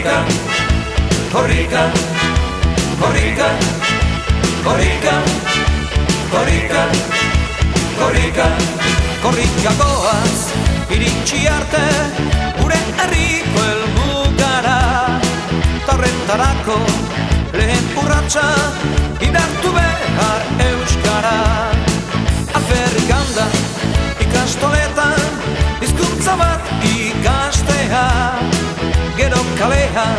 Korrika, korrika, korrika, korrika, korrika, korrika, korrika goaz, iritsi arte, gure herriko elmugara, torrentarako, lehen urratxa, idartu behar euskara. Aferrikanda, ikastoletan, izkuntza bat ikastea, gero kalean,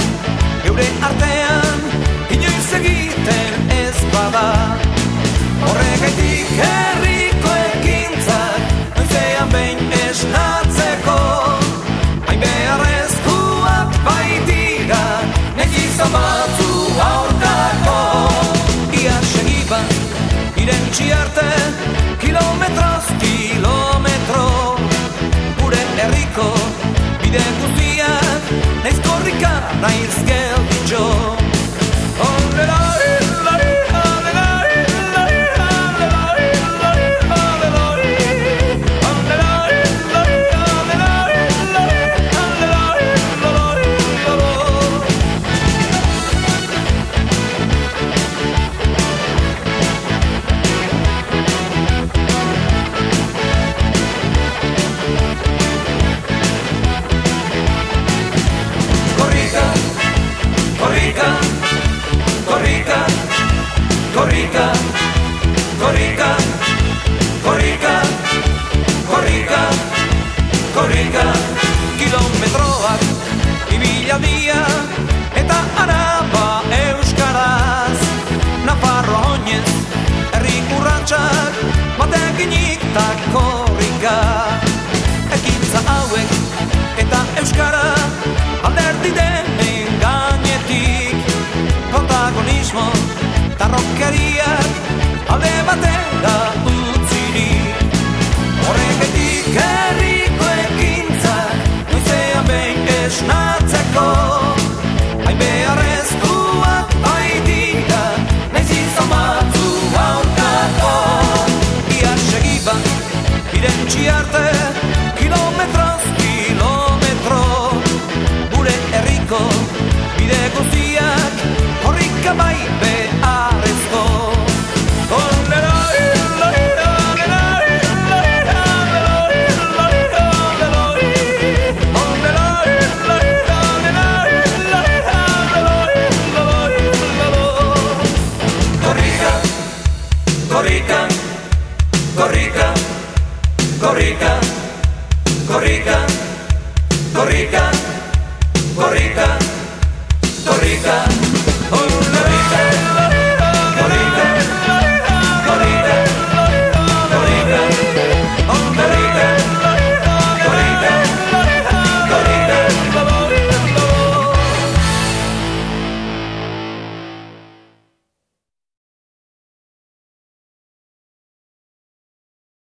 geure artean, nice girl korrika, korrika, korrika, korrika, korrika, korrika, kilometroak ibila dia eta araba euskaraz. Nafarro oinez, herri urratxak batekinik ta suon, parroccheria, alle matera, Corrica, corrica, corrica, corrica, corrica, corrica, corrica.